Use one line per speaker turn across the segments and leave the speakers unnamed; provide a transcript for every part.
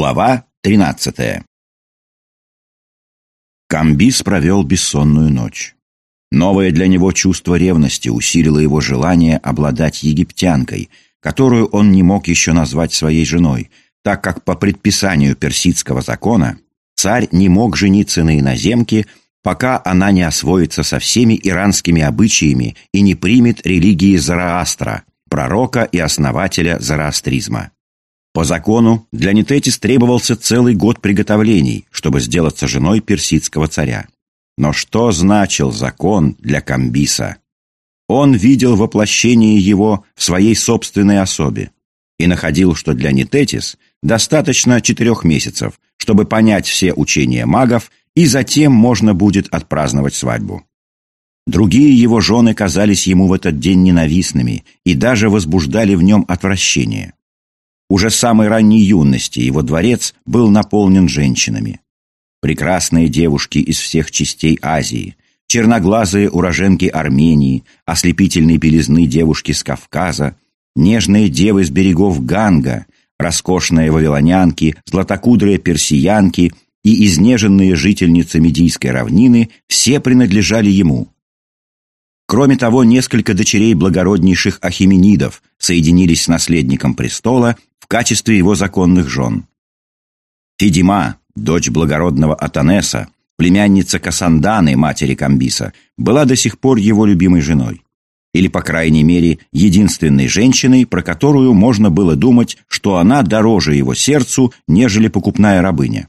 Глава 13 Камбис провел бессонную ночь. Новое для него чувство ревности усилило его желание обладать египтянкой, которую он не мог еще назвать своей женой, так как по предписанию персидского закона царь не мог жениться на иноземке, пока она не освоится со всеми иранскими обычаями и не примет религии Зараастра, пророка и основателя зороастризма. По закону для Нететис требовался целый год приготовлений, чтобы сделаться женой персидского царя. Но что значил закон для Камбиса? Он видел воплощение его в своей собственной особе и находил, что для Нететис достаточно четырех месяцев, чтобы понять все учения магов, и затем можно будет отпраздновать свадьбу. Другие его жены казались ему в этот день ненавистными и даже возбуждали в нем отвращение. Уже с самой ранней юности его дворец был наполнен женщинами. Прекрасные девушки из всех частей Азии, черноглазые уроженки Армении, ослепительные белизны девушки с Кавказа, нежные девы с берегов Ганга, роскошные вавилонянки, златокудрые персиянки и изнеженные жительницы Медийской равнины все принадлежали ему. Кроме того, несколько дочерей благороднейших ахименидов соединились с наследником престола в качестве его законных жен. Фидима, дочь благородного Атанеса, племянница Касанданы, матери Камбиса, была до сих пор его любимой женой. Или, по крайней мере, единственной женщиной, про которую можно было думать, что она дороже его сердцу, нежели покупная рабыня.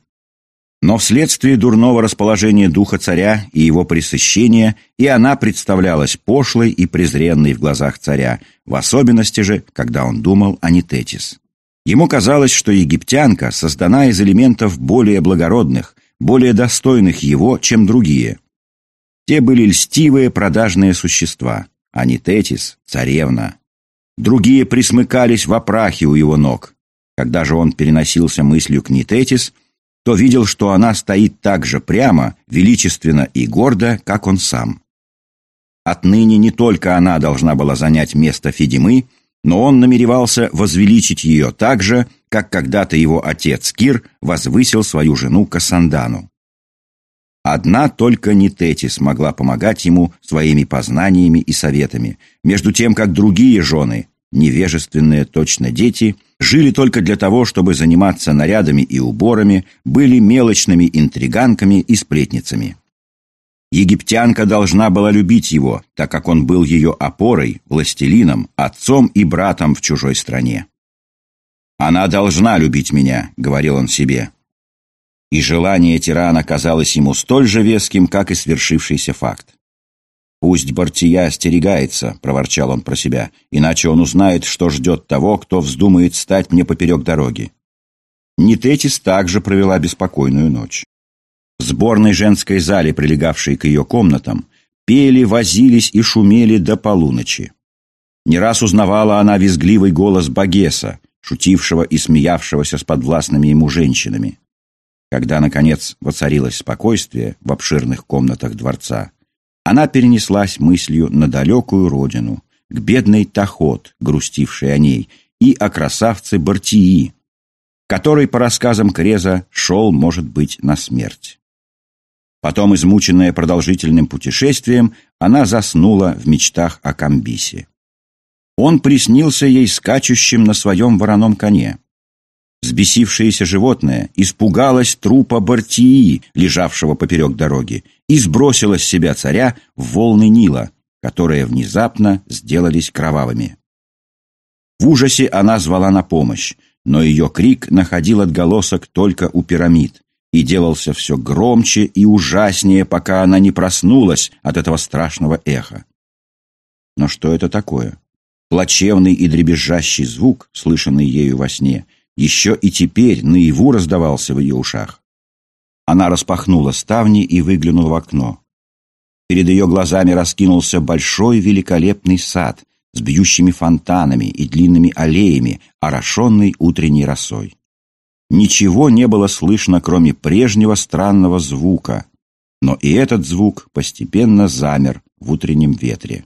Но вследствие дурного расположения духа царя и его пресыщения и она представлялась пошлой и презренной в глазах царя, в особенности же, когда он думал о Нететис. Ему казалось, что египтянка создана из элементов более благородных, более достойных его, чем другие. Те были льстивые продажные существа, а Нететис — царевна. Другие присмыкались в опрахе у его ног. Когда же он переносился мыслью к Нететис, то видел, что она стоит так же прямо, величественно и гордо, как он сам. Отныне не только она должна была занять место Федимы, но он намеревался возвеличить ее так же, как когда-то его отец Кир возвысил свою жену Кассандану. Одна только Нитети смогла помогать ему своими познаниями и советами, между тем, как другие жены, невежественные точно дети – жили только для того, чтобы заниматься нарядами и уборами, были мелочными интриганками и сплетницами. Египтянка должна была любить его, так как он был ее опорой, властелином, отцом и братом в чужой стране. «Она должна любить меня», — говорил он себе. И желание тирана казалось ему столь же веским, как и свершившийся факт. «Пусть Бартия остерегается», — проворчал он про себя, «иначе он узнает, что ждет того, кто вздумает стать мне поперек дороги». Нитетис также провела беспокойную ночь. В сборной женской зале, прилегавшей к ее комнатам, пели, возились и шумели до полуночи. Не раз узнавала она визгливый голос Багеса, шутившего и смеявшегося с подвластными ему женщинами. Когда, наконец, воцарилось спокойствие в обширных комнатах дворца, она перенеслась мыслью на далекую родину, к бедной Тахот, грустившей о ней, и о красавце Бартии, который, по рассказам Креза, шел, может быть, на смерть. Потом, измученная продолжительным путешествием, она заснула в мечтах о Камбисе. Он приснился ей скачущим на своем вороном коне. Взбесившееся животное испугалось трупа Бартии, лежавшего поперек дороги, и сбросило с себя царя в волны Нила, которые внезапно сделались кровавыми. В ужасе она звала на помощь, но ее крик находил отголосок только у пирамид и делался все громче и ужаснее, пока она не проснулась от этого страшного эха. Но что это такое? Плачевный и дребезжащий звук, слышанный ею во сне — еще и теперь наяву раздавался в ее ушах. Она распахнула ставни и выглянула в окно. Перед ее глазами раскинулся большой великолепный сад с бьющими фонтанами и длинными аллеями, орошенный утренней росой. Ничего не было слышно, кроме прежнего странного звука, но и этот звук постепенно замер в утреннем ветре.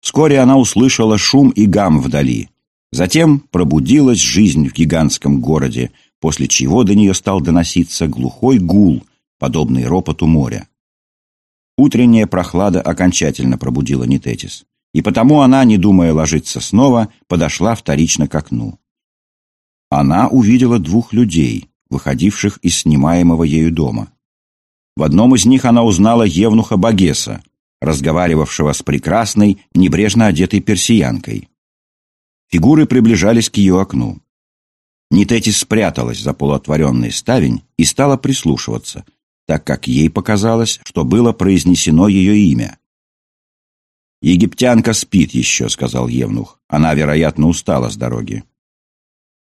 Вскоре она услышала шум и гам вдали. Затем пробудилась жизнь в гигантском городе, после чего до нее стал доноситься глухой гул, подобный ропоту моря. Утренняя прохлада окончательно пробудила Нитетис, и потому она, не думая ложиться снова, подошла вторично к окну. Она увидела двух людей, выходивших из снимаемого ею дома. В одном из них она узнала Евнуха Багеса, разговаривавшего с прекрасной, небрежно одетой персиянкой. Фигуры приближались к ее окну. Нитетис спряталась за полуотворенный ставень и стала прислушиваться, так как ей показалось, что было произнесено ее имя. «Египтянка спит еще», — сказал Евнух. «Она, вероятно, устала с дороги».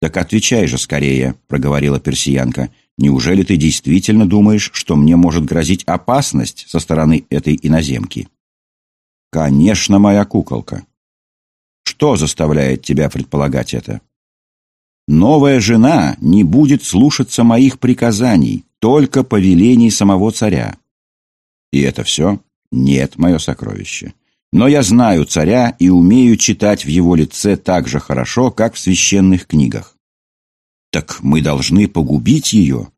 «Так отвечай же скорее», — проговорила персиянка. «Неужели ты действительно думаешь, что мне может грозить опасность со стороны этой иноземки?» «Конечно, моя куколка. Что заставляет тебя предполагать это? Новая жена не будет слушаться моих приказаний, только повелений самого царя. И это все? Нет, мое сокровище. Но я знаю царя и умею читать в его лице так же хорошо, как в священных книгах. Так мы должны погубить ее?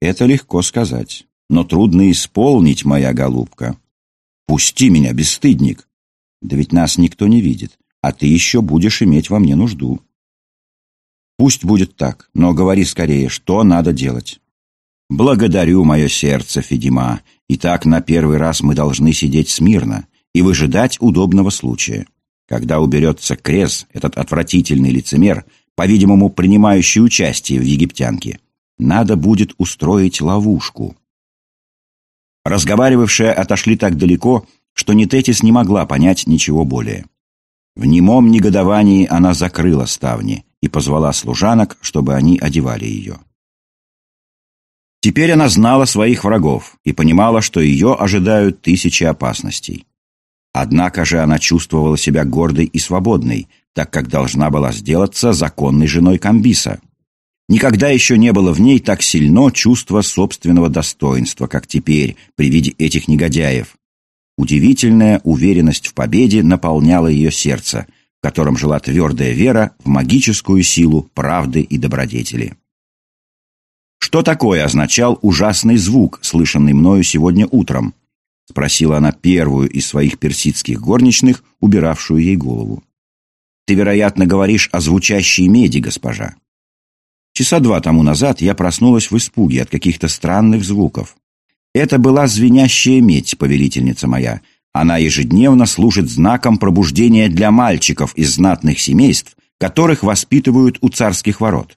Это легко сказать, но трудно исполнить, моя голубка. Пусти меня, бесстыдник. Да ведь нас никто не видит а ты еще будешь иметь во мне нужду. Пусть будет так, но говори скорее, что надо делать. Благодарю мое сердце, Федима. И так на первый раз мы должны сидеть смирно и выжидать удобного случая. Когда уберется Крес, этот отвратительный лицемер, по-видимому, принимающий участие в египтянке, надо будет устроить ловушку. Разговаривавшие отошли так далеко, что Нететис не могла понять ничего более. В немом негодовании она закрыла ставни и позвала служанок, чтобы они одевали ее. Теперь она знала своих врагов и понимала, что ее ожидают тысячи опасностей. Однако же она чувствовала себя гордой и свободной, так как должна была сделаться законной женой Камбиса. Никогда еще не было в ней так сильно чувство собственного достоинства, как теперь при виде этих негодяев, Удивительная уверенность в победе наполняла ее сердце, в котором жила твердая вера в магическую силу правды и добродетели. «Что такое означал ужасный звук, слышанный мною сегодня утром?» — спросила она первую из своих персидских горничных, убиравшую ей голову. «Ты, вероятно, говоришь о звучащей меди, госпожа. Часа два тому назад я проснулась в испуге от каких-то странных звуков. Это была звенящая медь, повелительница моя. Она ежедневно служит знаком пробуждения для мальчиков из знатных семейств, которых воспитывают у царских ворот.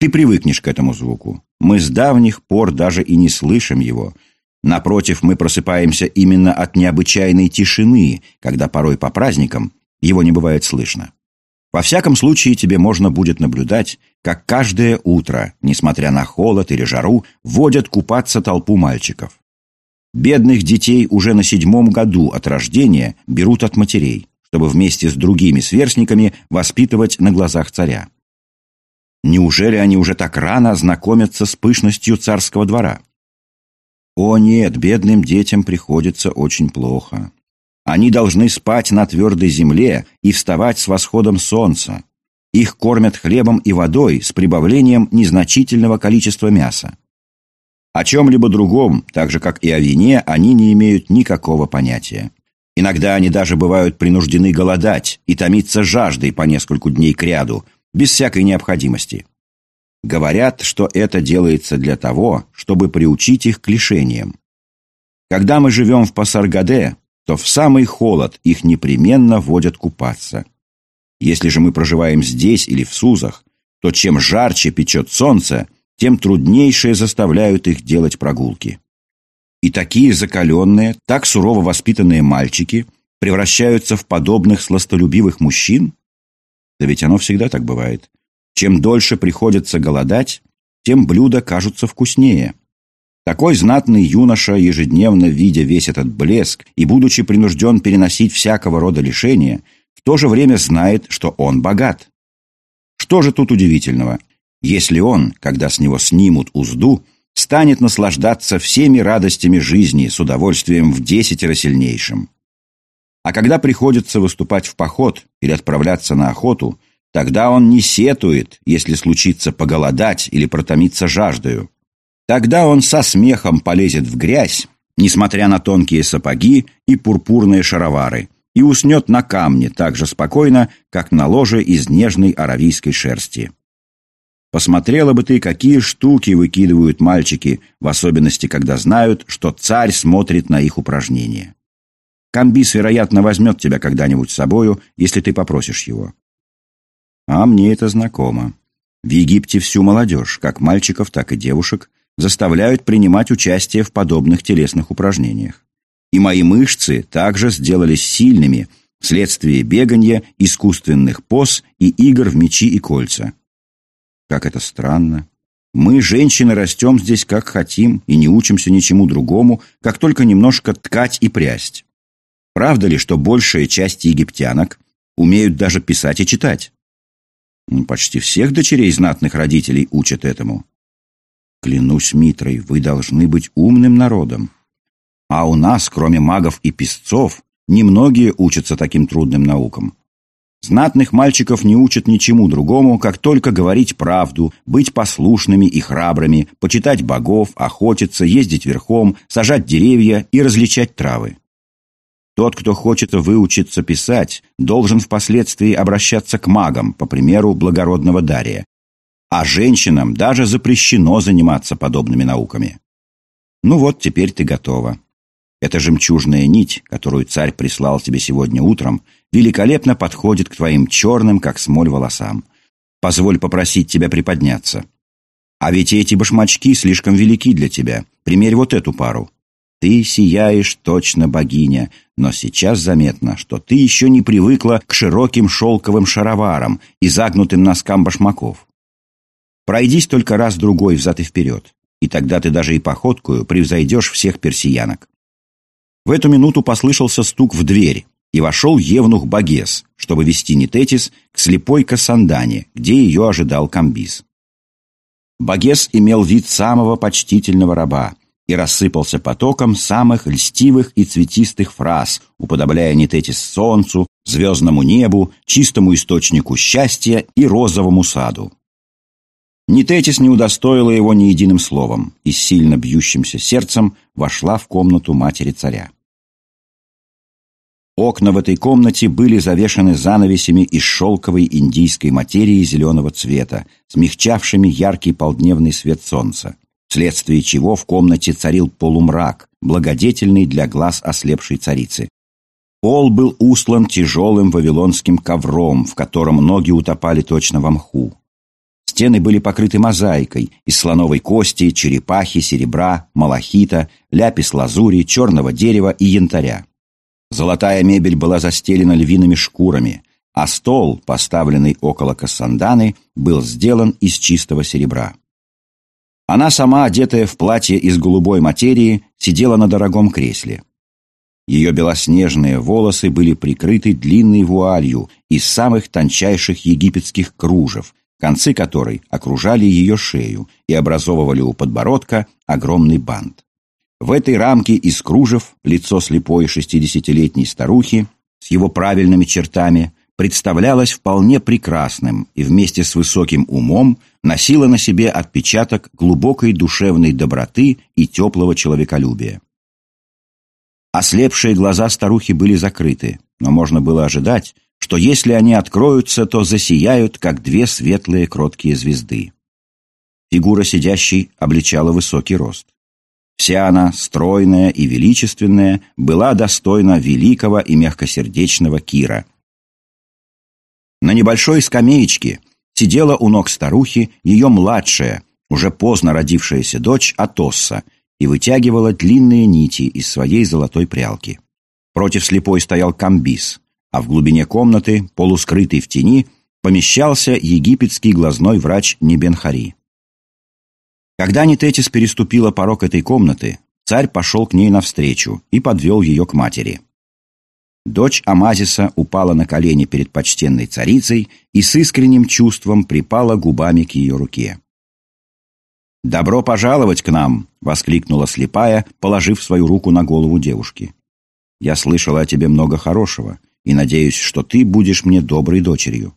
Ты привыкнешь к этому звуку. Мы с давних пор даже и не слышим его. Напротив, мы просыпаемся именно от необычайной тишины, когда порой по праздникам его не бывает слышно. Во всяком случае, тебе можно будет наблюдать, как каждое утро, несмотря на холод или жару, водят купаться толпу мальчиков. Бедных детей уже на седьмом году от рождения берут от матерей, чтобы вместе с другими сверстниками воспитывать на глазах царя. Неужели они уже так рано знакомятся с пышностью царского двора? О нет, бедным детям приходится очень плохо. Они должны спать на твердой земле и вставать с восходом солнца. Их кормят хлебом и водой с прибавлением незначительного количества мяса. О чем-либо другом, так же как и о вине, они не имеют никакого понятия. Иногда они даже бывают принуждены голодать и томиться жаждой по нескольку дней кряду, без всякой необходимости. Говорят, что это делается для того, чтобы приучить их к лишениям. Когда мы живем в Пасаргаде, то в самый холод их непременно водят купаться. Если же мы проживаем здесь или в Сузах, то чем жарче печет солнце, тем труднейшее заставляют их делать прогулки. И такие закаленные, так сурово воспитанные мальчики превращаются в подобных сластолюбивых мужчин? Да ведь оно всегда так бывает. Чем дольше приходится голодать, тем блюда кажутся вкуснее. Такой знатный юноша, ежедневно видя весь этот блеск и будучи принужден переносить всякого рода лишения, в то же время знает, что он богат. Что же тут удивительного, если он, когда с него снимут узду, станет наслаждаться всеми радостями жизни с удовольствием в десятеро сильнейшим? А когда приходится выступать в поход или отправляться на охоту, Тогда он не сетует, если случится поголодать или протомиться жаждою. Тогда он со смехом полезет в грязь, несмотря на тонкие сапоги и пурпурные шаровары, и уснет на камне так же спокойно, как на ложе из нежной аравийской шерсти. Посмотрела бы ты, какие штуки выкидывают мальчики, в особенности, когда знают, что царь смотрит на их упражнения. Камбис, вероятно, возьмет тебя когда-нибудь с собою, если ты попросишь его. А мне это знакомо. В Египте всю молодежь, как мальчиков, так и девушек, заставляют принимать участие в подобных телесных упражнениях. И мои мышцы также сделались сильными вследствие бегания, искусственных поз и игр в мечи и кольца. Как это странно. Мы, женщины, растем здесь как хотим и не учимся ничему другому, как только немножко ткать и прясть. Правда ли, что большая часть египтянок умеют даже писать и читать? Ну, почти всех дочерей знатных родителей учат этому. Клянусь Митрой, вы должны быть умным народом. А у нас, кроме магов и писцов, немногие учатся таким трудным наукам. Знатных мальчиков не учат ничему другому, как только говорить правду, быть послушными и храбрыми, почитать богов, охотиться, ездить верхом, сажать деревья и различать травы. Тот, кто хочет выучиться писать, должен впоследствии обращаться к магам, по примеру благородного Дария. А женщинам даже запрещено заниматься подобными науками. Ну вот, теперь ты готова. Эта жемчужная нить, которую царь прислал тебе сегодня утром, великолепно подходит к твоим черным, как смоль, волосам. Позволь попросить тебя приподняться. А ведь эти башмачки слишком велики для тебя. Примерь вот эту пару. Ты сияешь точно богиня, но сейчас заметно, что ты еще не привыкла к широким шелковым шароварам и загнутым носкам башмаков. Пройдись только раз-другой взад и вперед, и тогда ты даже и походкую превзойдешь всех персиянок. В эту минуту послышался стук в дверь, и вошел Евнух Багес, чтобы вести Нететис к слепой Кассандане, где ее ожидал Камбис. Багес имел вид самого почтительного раба, и рассыпался потоком самых льстивых и цветистых фраз, уподобляя Нететис солнцу, звездному небу, чистому источнику счастья и розовому саду. Нететис не удостоила его ни единым словом и с сильно бьющимся сердцем вошла в комнату матери царя. Окна в этой комнате были завешаны занавесями из шелковой индийской материи зеленого цвета, смягчавшими яркий полдневный свет солнца вследствие чего в комнате царил полумрак, благодетельный для глаз ослепшей царицы. Пол был услан тяжелым вавилонским ковром, в котором ноги утопали точно во мху. Стены были покрыты мозаикой из слоновой кости, черепахи, серебра, малахита, ляпис-лазури, черного дерева и янтаря. Золотая мебель была застелена львиными шкурами, а стол, поставленный около Кассанданы, был сделан из чистого серебра. Она сама, одетая в платье из голубой материи, сидела на дорогом кресле. Ее белоснежные волосы были прикрыты длинной вуалью из самых тончайших египетских кружев, концы которой окружали ее шею и образовывали у подбородка огромный бант. В этой рамке из кружев лицо слепой шестидесятилетней старухи с его правильными чертами представлялось вполне прекрасным и вместе с высоким умом носило на себе отпечаток глубокой душевной доброты и теплого человеколюбия. Ослепшие глаза старухи были закрыты, но можно было ожидать, что если они откроются, то засияют, как две светлые кроткие звезды. Фигура сидящей обличала высокий рост. Вся она, стройная и величественная, была достойна великого и мягкосердечного Кира – на небольшой скамеечке сидела у ног старухи ее младшая, уже поздно родившаяся дочь Атосса и вытягивала длинные нити из своей золотой прялки. Против слепой стоял камбис, а в глубине комнаты, полускрытый в тени, помещался египетский глазной врач Небенхари. Когда Нитетис переступила порог этой комнаты, царь пошел к ней навстречу и подвел ее к матери. Дочь Амазиса упала на колени перед почтенной царицей и с искренним чувством припала губами к ее руке. «Добро пожаловать к нам!» — воскликнула слепая, положив свою руку на голову девушки. «Я слышала о тебе много хорошего и надеюсь, что ты будешь мне доброй дочерью».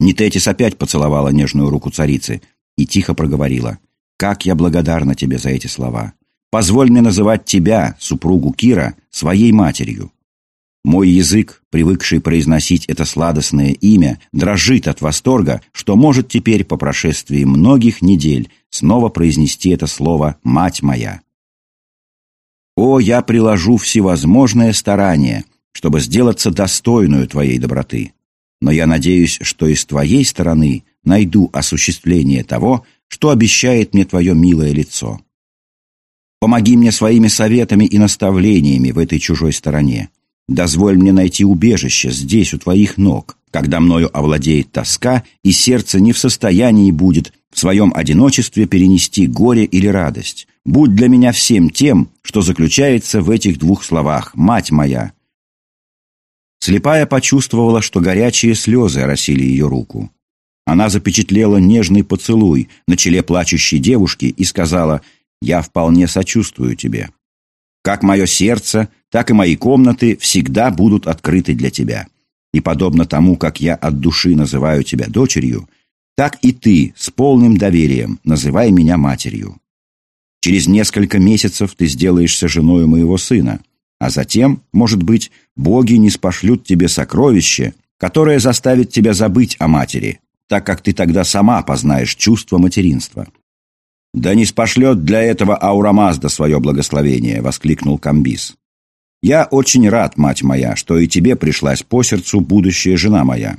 Нитетис опять поцеловала нежную руку царицы и тихо проговорила. «Как я благодарна тебе за эти слова! Позволь мне называть тебя, супругу Кира, своей матерью!» Мой язык, привыкший произносить это сладостное имя, дрожит от восторга, что может теперь по прошествии многих недель снова произнести это слово «мать моя». О, я приложу всевозможное старание, чтобы сделаться достойную твоей доброты. Но я надеюсь, что и с твоей стороны найду осуществление того, что обещает мне твое милое лицо. Помоги мне своими советами и наставлениями в этой чужой стороне. Дозволь мне найти убежище здесь, у твоих ног, когда мною овладеет тоска, и сердце не в состоянии будет в своем одиночестве перенести горе или радость. Будь для меня всем тем, что заключается в этих двух словах «Мать моя». Слепая почувствовала, что горячие слезы оросили ее руку. Она запечатлела нежный поцелуй на челе плачущей девушки и сказала «Я вполне сочувствую тебе». Как мое сердце, так и мои комнаты всегда будут открыты для тебя. И подобно тому, как я от души называю тебя дочерью, так и ты с полным доверием называй меня матерью. Через несколько месяцев ты сделаешься женой моего сына, а затем, может быть, боги не спошлют тебе сокровище, которое заставит тебя забыть о матери, так как ты тогда сама познаешь чувство материнства. «Да не спошлет для этого Аурамазда свое благословение!» — воскликнул Камбис. «Я очень рад, мать моя, что и тебе пришлась по сердцу будущая жена моя.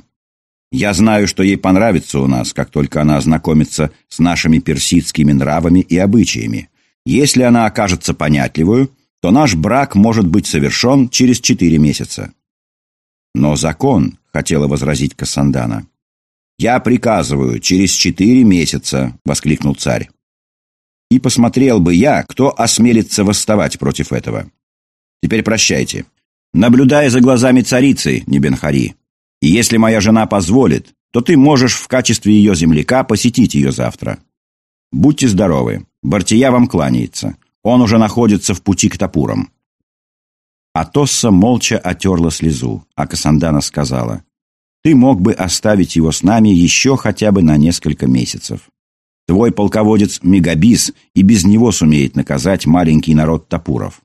Я знаю, что ей понравится у нас, как только она ознакомится с нашими персидскими нравами и обычаями. Если она окажется понятливую, то наш брак может быть совершен через четыре месяца». «Но закон», — хотела возразить Кассандана. «Я приказываю, через четыре месяца», — воскликнул царь. И посмотрел бы я, кто осмелится восставать против этого. Теперь прощайте. Наблюдая за глазами царицы, Небенхари, и если моя жена позволит, то ты можешь в качестве ее земляка посетить ее завтра. Будьте здоровы. Бартия вам кланяется. Он уже находится в пути к топурам». Атосса молча отерла слезу, а Касандана сказала, «Ты мог бы оставить его с нами еще хотя бы на несколько месяцев. Твой полководец Мегабис и без него сумеет наказать маленький народ Тапуров.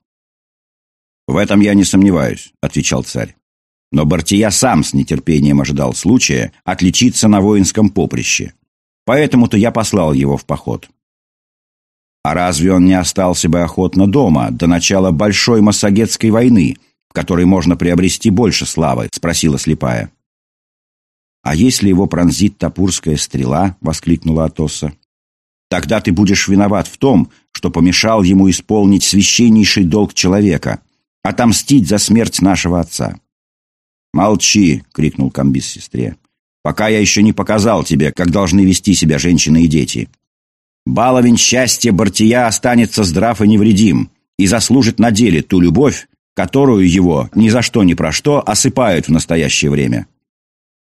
«В этом я не сомневаюсь», — отвечал царь. Но Бартия сам с нетерпением ожидал случая отличиться на воинском поприще. Поэтому-то я послал его в поход. А разве он не остался бы охотно дома до начала Большой Массагетской войны, в которой можно приобрести больше славы?» — спросила слепая. «А если его пронзит топурская стрела?» — воскликнула Атоса. Тогда ты будешь виноват в том, что помешал ему исполнить священнейший долг человека — отомстить за смерть нашего отца. «Молчи!» — крикнул Камбис сестре. «Пока я еще не показал тебе, как должны вести себя женщины и дети. Баловень счастья Бартия останется здрав и невредим и заслужит на деле ту любовь, которую его ни за что ни про что осыпают в настоящее время.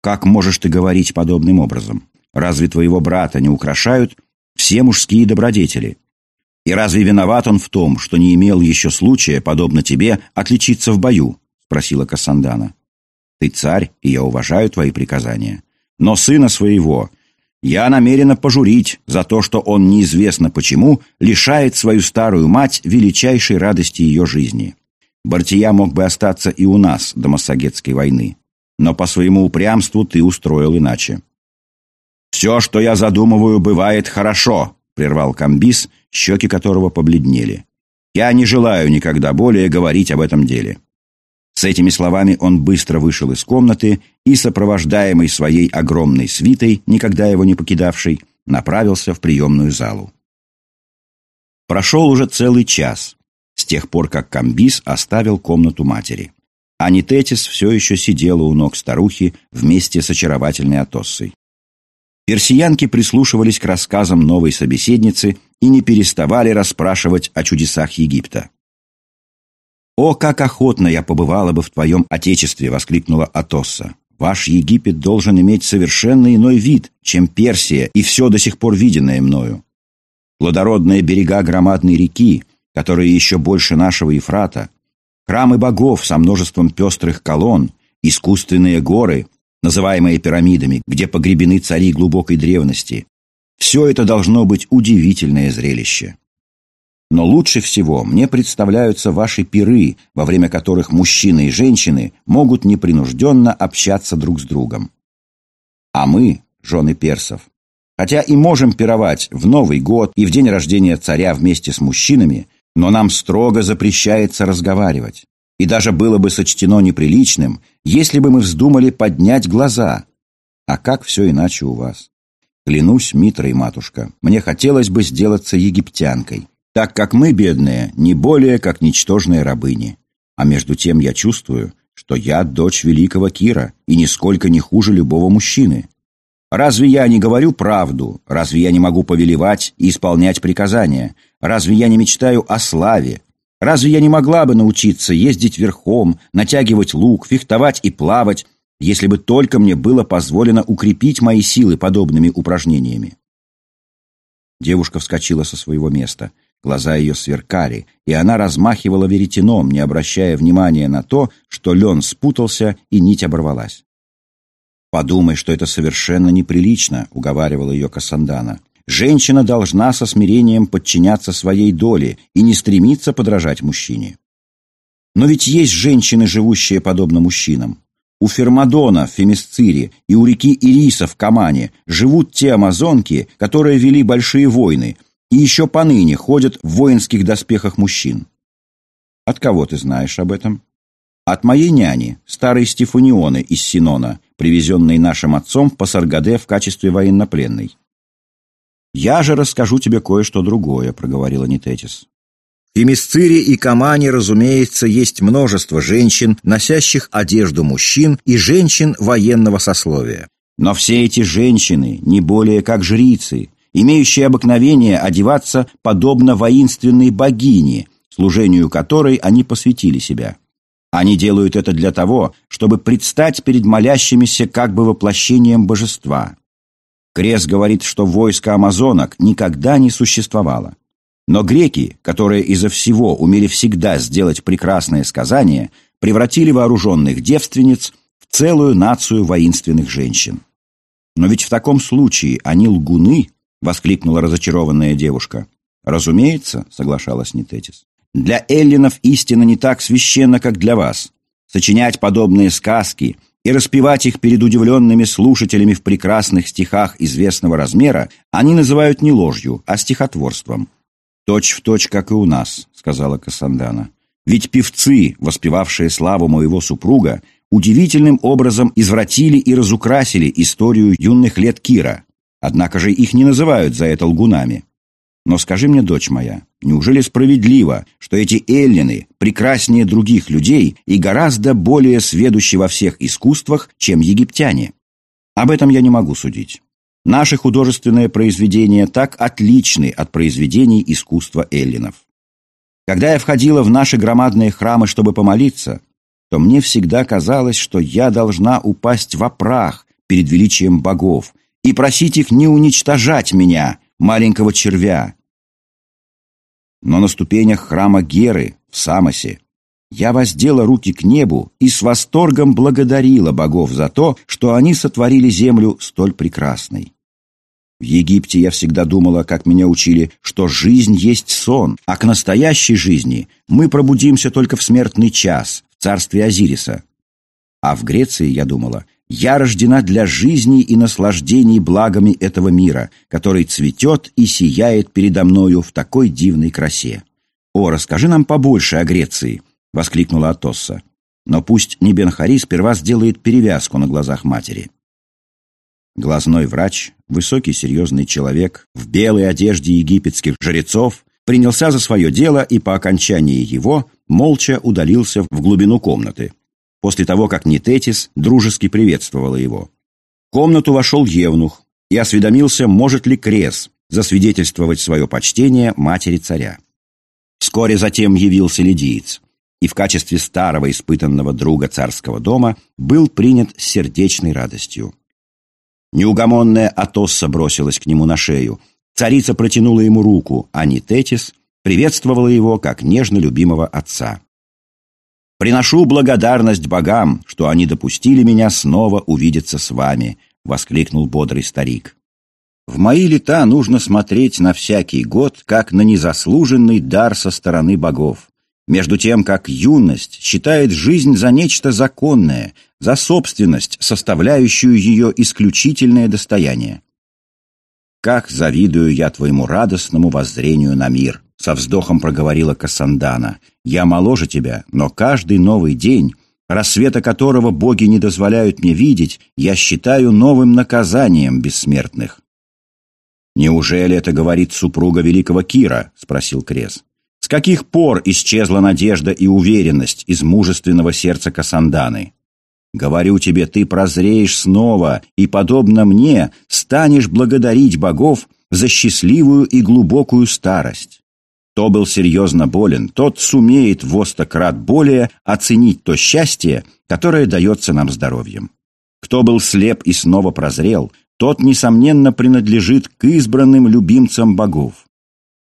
Как можешь ты говорить подобным образом? Разве твоего брата не украшают все мужские добродетели. И разве виноват он в том, что не имел еще случая, подобно тебе, отличиться в бою? Спросила Кассандана. Ты царь, и я уважаю твои приказания. Но сына своего я намерена пожурить за то, что он неизвестно почему лишает свою старую мать величайшей радости ее жизни. Бартия мог бы остаться и у нас до Массагетской войны, но по своему упрямству ты устроил иначе. «Все, что я задумываю, бывает хорошо», — прервал Камбис, щеки которого побледнели. «Я не желаю никогда более говорить об этом деле». С этими словами он быстро вышел из комнаты и, сопровождаемый своей огромной свитой, никогда его не покидавшей, направился в приемную залу. Прошел уже целый час, с тех пор, как Камбис оставил комнату матери. Анитетис все еще сидела у ног старухи вместе с очаровательной Атоссой. Персиянки прислушивались к рассказам новой собеседницы и не переставали расспрашивать о чудесах Египта. «О, как охотно я побывала бы в твоем отечестве!» — воскликнула Атосса. «Ваш Египет должен иметь совершенно иной вид, чем Персия и все до сих пор виденное мною. Плодородные берега громадной реки, которые еще больше нашего Ефрата, храмы богов со множеством пестрых колонн, искусственные горы, называемые пирамидами, где погребены цари глубокой древности. Все это должно быть удивительное зрелище. Но лучше всего мне представляются ваши пиры, во время которых мужчины и женщины могут непринужденно общаться друг с другом. А мы, жены персов, хотя и можем пировать в Новый год и в день рождения царя вместе с мужчинами, но нам строго запрещается разговаривать. И даже было бы сочтено неприличным, если бы мы вздумали поднять глаза. А как все иначе у вас? Клянусь, Митрой, матушка, мне хотелось бы сделаться египтянкой так как мы, бедные, не более как ничтожные рабыни. А между тем я чувствую, что я дочь великого Кира и нисколько не хуже любого мужчины. Разве я не говорю правду? Разве я не могу повелевать и исполнять приказания? Разве я не мечтаю о славе? Разве я не могла бы научиться ездить верхом, натягивать лук, фехтовать и плавать, если бы только мне было позволено укрепить мои силы подобными упражнениями? Девушка вскочила со своего места – Глаза ее сверкали, и она размахивала веретеном, не обращая внимания на то, что лен спутался и нить оборвалась. «Подумай, что это совершенно неприлично», — уговаривала ее Кассандана. «Женщина должна со смирением подчиняться своей доле и не стремиться подражать мужчине». Но ведь есть женщины, живущие подобно мужчинам. У Фермадона в Фемисцире и у реки Ириса в Камане живут те амазонки, которые вели большие войны — и еще поныне ходят в воинских доспехах мужчин. От кого ты знаешь об этом? От моей няни, старой Стефанионы из Синона, привезенной нашим отцом в Пасаргаде в качестве военнопленной. «Я же расскажу тебе кое-что другое», — проговорила Нитетис. В Фемисцире и Камане, разумеется, есть множество женщин, носящих одежду мужчин и женщин военного сословия. Но все эти женщины не более как жрицы, имеющие обыкновение одеваться подобно воинственной богине, служению которой они посвятили себя. Они делают это для того, чтобы предстать перед молящимися как бы воплощением божества. Крес говорит, что войско амазонок никогда не существовало. Но греки, которые из-за всего умели всегда сделать прекрасное сказание, превратили вооруженных девственниц в целую нацию воинственных женщин. Но ведь в таком случае они лгуны, — воскликнула разочарованная девушка. «Разумеется», — соглашалась Нитетис. «Для эллинов истина не так священна, как для вас. Сочинять подобные сказки и распевать их перед удивленными слушателями в прекрасных стихах известного размера они называют не ложью, а стихотворством». «Точь в точь, как и у нас», — сказала Кассандана. «Ведь певцы, воспевавшие славу моего супруга, удивительным образом извратили и разукрасили историю юных лет Кира, Однако же их не называют за это лгунами. Но скажи мне, дочь моя, неужели справедливо, что эти эллины прекраснее других людей и гораздо более сведущи во всех искусствах, чем египтяне? Об этом я не могу судить. Наши художественные произведения так отличны от произведений искусства эллинов. Когда я входила в наши громадные храмы, чтобы помолиться, то мне всегда казалось, что я должна упасть во прах перед величием богов, и просить их не уничтожать меня, маленького червя. Но на ступенях храма Геры в Самосе я воздела руки к небу и с восторгом благодарила богов за то, что они сотворили землю столь прекрасной. В Египте я всегда думала, как меня учили, что жизнь есть сон, а к настоящей жизни мы пробудимся только в смертный час, в царстве Азириса. А в Греции я думала, я рождена для жизни и наслаждений благами этого мира, который цветет и сияет передо мною в такой дивной красе. «О, расскажи нам побольше о Греции!» — воскликнула Атосса. «Но пусть Небенхари сперва сделает перевязку на глазах матери». Глазной врач, высокий серьезный человек, в белой одежде египетских жрецов, принялся за свое дело и по окончании его молча удалился в глубину комнаты после того, как Нитетис дружески приветствовала его. В комнату вошел Евнух и осведомился, может ли Крес засвидетельствовать свое почтение матери царя. Вскоре затем явился лидиец, и в качестве старого испытанного друга царского дома был принят с сердечной радостью. Неугомонная Атосса бросилась к нему на шею. Царица протянула ему руку, а Нитетис приветствовала его как нежно любимого отца. Приношу благодарность богам, что они допустили меня снова увидеться с вами», — воскликнул бодрый старик. «В мои лета нужно смотреть на всякий год, как на незаслуженный дар со стороны богов, между тем, как юность считает жизнь за нечто законное, за собственность, составляющую ее исключительное достояние. «Как завидую я твоему радостному воззрению на мир!» Со вздохом проговорила Кассандана. «Я моложе тебя, но каждый новый день, рассвета которого боги не дозволяют мне видеть, я считаю новым наказанием бессмертных». «Неужели это говорит супруга великого Кира?» — спросил Крес. «С каких пор исчезла надежда и уверенность из мужественного сердца Кассанданы?» Говорю тебе, ты прозреешь снова и, подобно мне, станешь благодарить богов за счастливую и глубокую старость. Кто был серьезно болен, тот сумеет в крат более оценить то счастье, которое дается нам здоровьем. Кто был слеп и снова прозрел, тот, несомненно, принадлежит к избранным любимцам богов.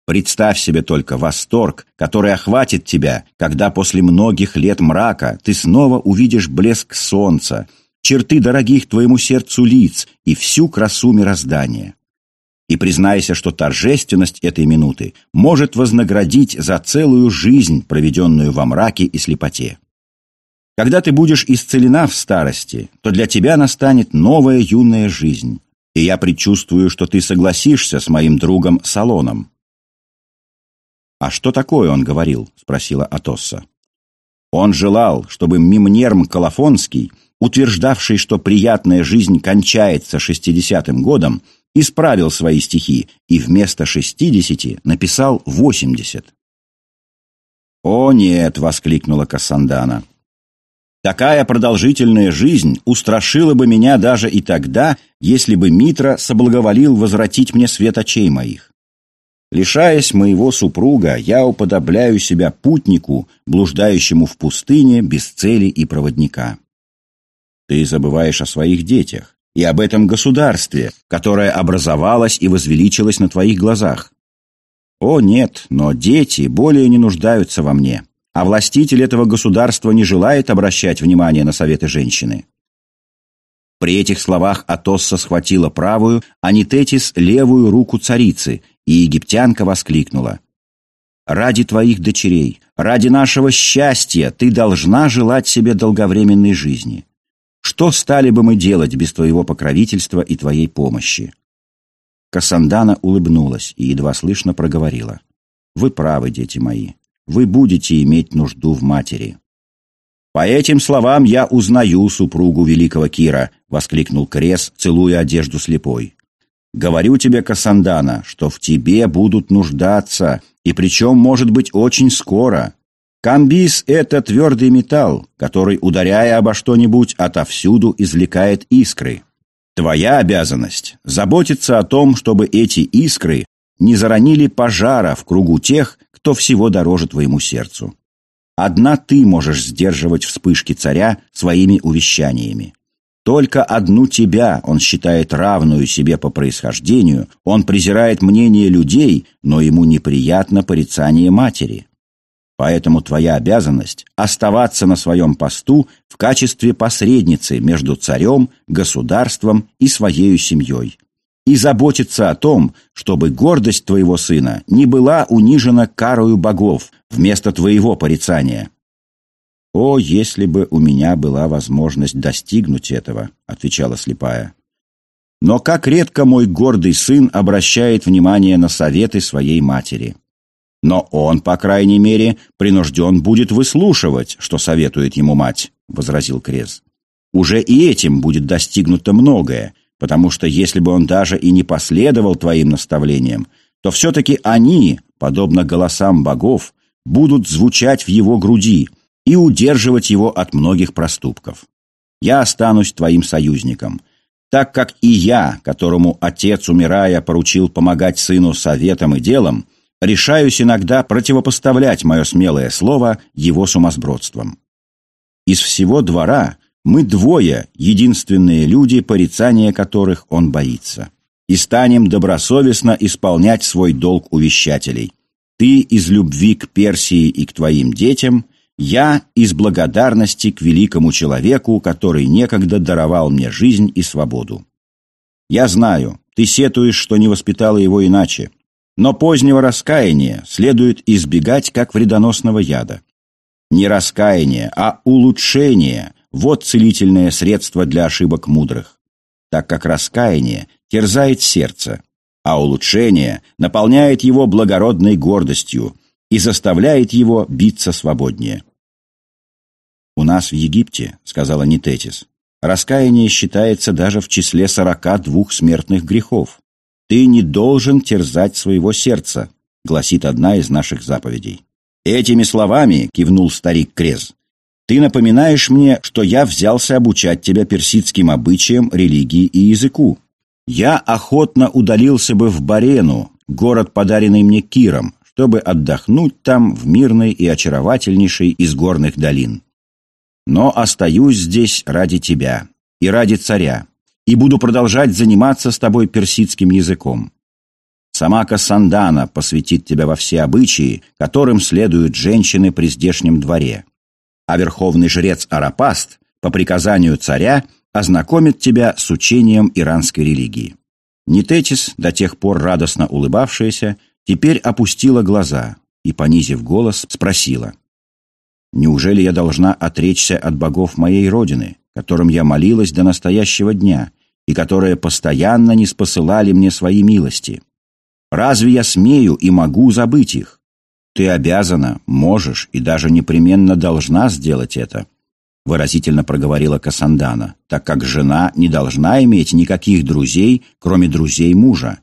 Представь себе только восторг, который охватит тебя, когда после многих лет мрака ты снова увидишь блеск солнца, черты дорогих твоему сердцу лиц и всю красу мироздания. И признайся, что торжественность этой минуты может вознаградить за целую жизнь, проведенную во мраке и слепоте. Когда ты будешь исцелена в старости, то для тебя настанет новая юная жизнь, и я предчувствую, что ты согласишься с моим другом Салоном. «А что такое он говорил?» — спросила Атосса. «Он желал, чтобы Мимнерм Колофонский, утверждавший, что приятная жизнь кончается шестидесятым годом, исправил свои стихи и вместо шестидесяти написал восемьдесят». «О нет!» — воскликнула Кассандана. «Такая продолжительная жизнь устрашила бы меня даже и тогда, если бы Митра соблаговолил возвратить мне свет очей моих. Лишаясь моего супруга, я уподобляю себя путнику, блуждающему в пустыне без цели и проводника. Ты забываешь о своих детях и об этом государстве, которое образовалось и возвеличилось на твоих глазах. О, нет, но дети более не нуждаются во мне, а властитель этого государства не желает обращать внимание на советы женщины. При этих словах Атосса схватила правую, а Нитетис — левую руку царицы и египтянка воскликнула. «Ради твоих дочерей, ради нашего счастья ты должна желать себе долговременной жизни. Что стали бы мы делать без твоего покровительства и твоей помощи?» Кассандана улыбнулась и едва слышно проговорила. «Вы правы, дети мои. Вы будете иметь нужду в матери». «По этим словам я узнаю супругу великого Кира», — воскликнул Крес, целуя одежду слепой. Говорю тебе, Касандана, что в тебе будут нуждаться, и причем, может быть, очень скоро. Камбис — это твердый металл, который, ударяя обо что-нибудь, отовсюду извлекает искры. Твоя обязанность — заботиться о том, чтобы эти искры не заронили пожара в кругу тех, кто всего дороже твоему сердцу. Одна ты можешь сдерживать вспышки царя своими увещаниями. Только одну тебя он считает равную себе по происхождению, он презирает мнение людей, но ему неприятно порицание матери. Поэтому твоя обязанность – оставаться на своем посту в качестве посредницы между царем, государством и своей семьей. И заботиться о том, чтобы гордость твоего сына не была унижена карою богов вместо твоего порицания. «О, если бы у меня была возможность достигнуть этого», — отвечала слепая. Но как редко мой гордый сын обращает внимание на советы своей матери. Но он, по крайней мере, принужден будет выслушивать, что советует ему мать, — возразил Крез. Уже и этим будет достигнуто многое, потому что если бы он даже и не последовал твоим наставлениям, то все-таки они, подобно голосам богов, будут звучать в его груди, и удерживать его от многих проступков. Я останусь твоим союзником, так как и я, которому отец, умирая, поручил помогать сыну советом и делом, решаюсь иногда противопоставлять мое смелое слово его сумасбродством. Из всего двора мы двое, единственные люди, порицания которых он боится, и станем добросовестно исполнять свой долг увещателей. Ты из любви к Персии и к твоим детям – Я из благодарности к великому человеку, который некогда даровал мне жизнь и свободу. Я знаю, ты сетуешь, что не воспитала его иначе, но позднего раскаяния следует избегать как вредоносного яда. Не раскаяние, а улучшение – вот целительное средство для ошибок мудрых, так как раскаяние терзает сердце, а улучшение наполняет его благородной гордостью и заставляет его биться свободнее. «У нас в Египте, — сказала Нитетис, — раскаяние считается даже в числе сорока двух смертных грехов. Ты не должен терзать своего сердца, — гласит одна из наших заповедей. Этими словами, — кивнул старик Крез, — ты напоминаешь мне, что я взялся обучать тебя персидским обычаям, религии и языку. Я охотно удалился бы в Барену, город, подаренный мне Киром, чтобы отдохнуть там в мирной и очаровательнейшей из горных долин. Но остаюсь здесь ради тебя и ради царя, и буду продолжать заниматься с тобой персидским языком. Сама Кассандана посвятит тебя во все обычаи, которым следуют женщины при здешнем дворе. А верховный жрец Арапаст, по приказанию царя, ознакомит тебя с учением иранской религии. Нитетис, до тех пор радостно улыбавшаяся, теперь опустила глаза и, понизив голос, спросила. «Неужели я должна отречься от богов моей родины, которым я молилась до настоящего дня, и которые постоянно не спосылали мне свои милости? Разве я смею и могу забыть их? Ты обязана, можешь и даже непременно должна сделать это», выразительно проговорила Касандана, так как жена не должна иметь никаких друзей, кроме друзей мужа.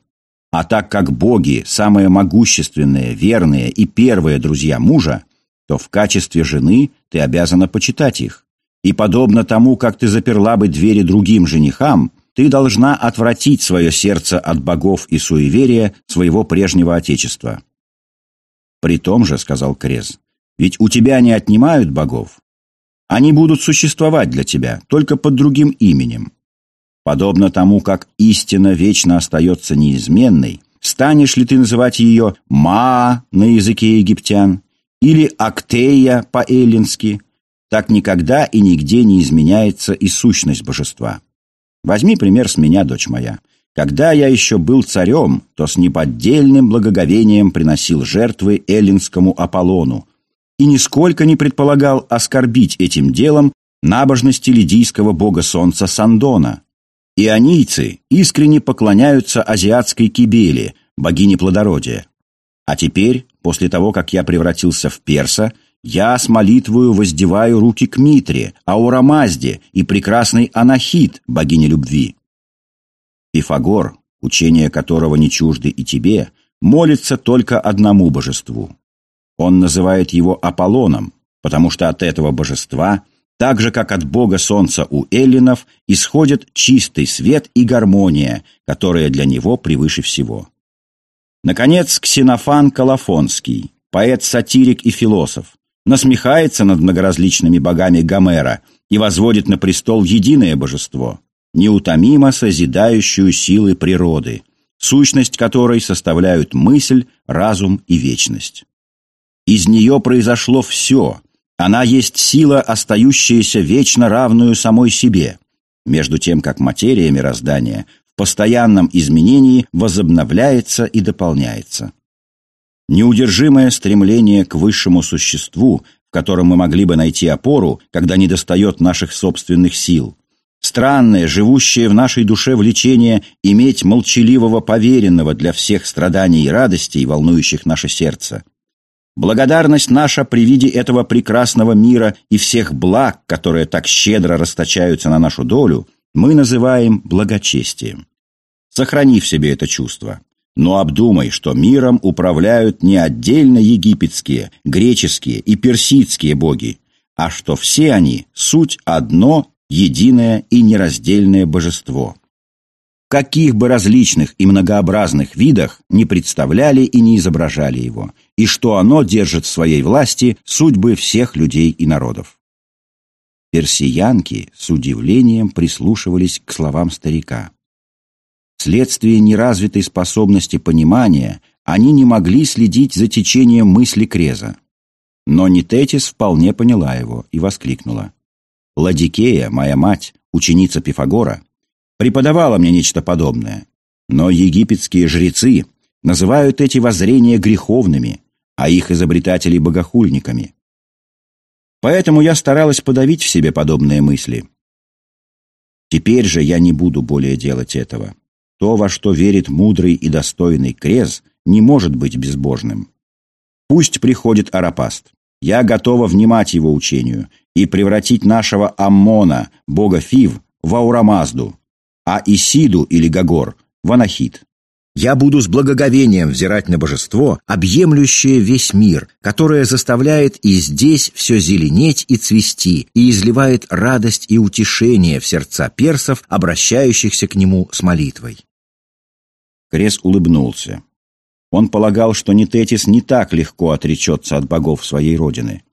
А так как боги – самые могущественные, верные и первые друзья мужа, то в качестве жены ты обязана почитать их. И подобно тому, как ты заперла бы двери другим женихам, ты должна отвратить свое сердце от богов и суеверия своего прежнего отечества. «При том же, — сказал Крез, — ведь у тебя не отнимают богов. Они будут существовать для тебя, только под другим именем. Подобно тому, как истина вечно остается неизменной, станешь ли ты называть ее Маа на языке египтян или Актея по-эллински, так никогда и нигде не изменяется и сущность божества. Возьми пример с меня, дочь моя. Когда я еще был царем, то с неподдельным благоговением приносил жертвы эллинскому Аполлону и нисколько не предполагал оскорбить этим делом набожности лидийского бога солнца Сандона, Ионийцы искренне поклоняются азиатской кибели, богине плодородия. А теперь, после того, как я превратился в перса, я с молитвою воздеваю руки к Митре, Аурамазде и прекрасной Анахит, богине любви. Пифагор, учение которого не чужды и тебе, молится только одному божеству. Он называет его Аполлоном, потому что от этого божества – так же, как от бога солнца у эллинов, исходит чистый свет и гармония, которая для него превыше всего. Наконец, Ксенофан Калафонский, поэт-сатирик и философ, насмехается над многоразличными богами Гомера и возводит на престол единое божество, неутомимо созидающую силы природы, сущность которой составляют мысль, разум и вечность. Из нее произошло все, она есть сила, остающаяся вечно равную самой себе, между тем как материя мироздания в постоянном изменении возобновляется и дополняется. Неудержимое стремление к высшему существу, в котором мы могли бы найти опору, когда недостает наших собственных сил, странное, живущее в нашей душе влечение иметь молчаливого поверенного для всех страданий и радостей, волнующих наше сердце – Благодарность наша при виде этого прекрасного мира и всех благ, которые так щедро расточаются на нашу долю, мы называем благочестием. Сохрани в себе это чувство. Но обдумай, что миром управляют не отдельно египетские, греческие и персидские боги, а что все они – суть одно, единое и нераздельное божество каких бы различных и многообразных видах не представляли и не изображали его, и что оно держит в своей власти судьбы всех людей и народов. Персиянки с удивлением прислушивались к словам старика. Вследствие неразвитой способности понимания они не могли следить за течением мысли Креза. Но Нитетис вполне поняла его и воскликнула. «Ладикея, моя мать, ученица Пифагора, преподавала мне нечто подобное. Но египетские жрецы называют эти воззрения греховными, а их изобретателей богохульниками. Поэтому я старалась подавить в себе подобные мысли. Теперь же я не буду более делать этого. То, во что верит мудрый и достойный Крез, не может быть безбожным. Пусть приходит Арапаст. Я готова внимать его учению и превратить нашего Аммона, бога Фив, в Аурамазду, а Исиду или Гагор в Анахит. Я буду с благоговением взирать на божество, объемлющее весь мир, которое заставляет и здесь все зеленеть и цвести, и изливает радость и утешение в сердца персов, обращающихся к нему с молитвой. Крес улыбнулся. Он полагал, что Нитетис не так легко отречется от богов своей родины,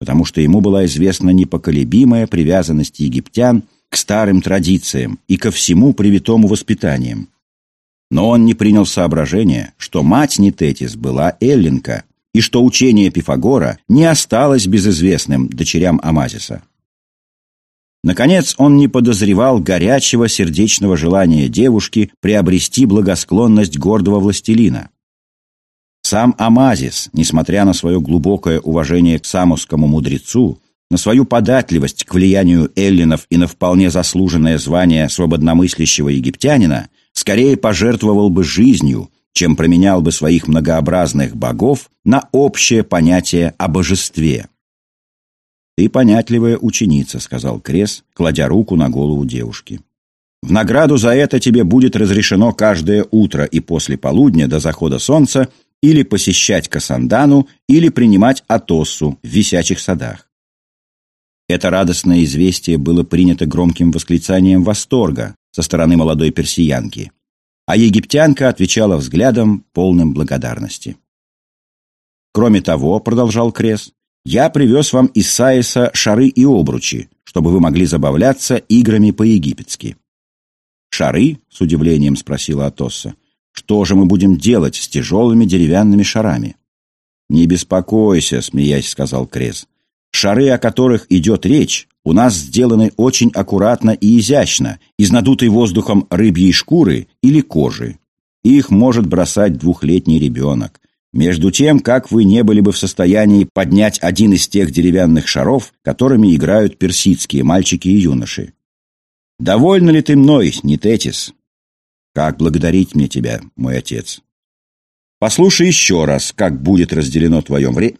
потому что ему была известна непоколебимая привязанность египтян к старым традициям и ко всему привитому воспитаниям. Но он не принял соображения, что мать Нитетис была эллинка, и что учение Пифагора не осталось безызвестным дочерям Амазиса. Наконец, он не подозревал горячего сердечного желания девушки приобрести благосклонность гордого властелина. Сам Амазис, несмотря на свое глубокое уважение к самусскому мудрецу, на свою податливость к влиянию эллинов и на вполне заслуженное звание свободномыслящего египтянина, скорее пожертвовал бы жизнью, чем променял бы своих многообразных богов на общее понятие о божестве. «Ты понятливая ученица», — сказал Крес, кладя руку на голову девушки. «В награду за это тебе будет разрешено каждое утро и после полудня до захода солнца или посещать Касандану, или принимать Атоссу в висячих садах. Это радостное известие было принято громким восклицанием восторга со стороны молодой персиянки, а египтянка отвечала взглядом, полным благодарности. «Кроме того», — продолжал Крес, — «я привез вам из Саиса шары и обручи, чтобы вы могли забавляться играми по-египетски». «Шары?» — с удивлением спросила Атосса. «Что же мы будем делать с тяжелыми деревянными шарами?» «Не беспокойся», — смеясь сказал Крес. Шары, о которых идет речь, у нас сделаны очень аккуратно и изящно, из надутой воздухом рыбьей шкуры или кожи. Их может бросать двухлетний ребенок. Между тем, как вы не были бы в состоянии поднять один из тех деревянных шаров, которыми играют персидские мальчики и юноши. Довольно ли ты мной, Нитетис? Как благодарить мне тебя, мой отец? Послушай еще раз, как будет разделено твое время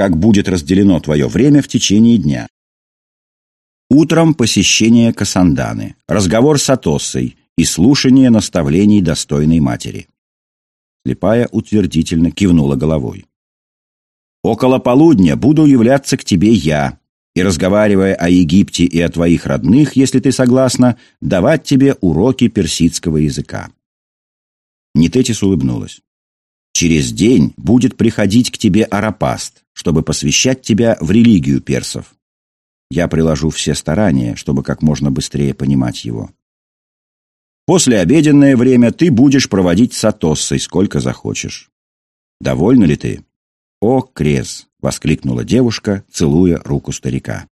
как будет разделено твое время в течение дня. Утром посещение Касанданы, разговор с Атоссой и слушание наставлений достойной матери. Слепая утвердительно кивнула головой. «Около полудня буду являться к тебе я, и, разговаривая о Египте и о твоих родных, если ты согласна, давать тебе уроки персидского языка». Нитетис улыбнулась. Через день будет приходить к тебе Арапаст, чтобы посвящать тебя в религию персов. Я приложу все старания, чтобы как можно быстрее понимать его. После обеденное время ты будешь проводить с Атоссой сколько захочешь. Довольна ли ты? О, Крез! — воскликнула девушка, целуя руку старика.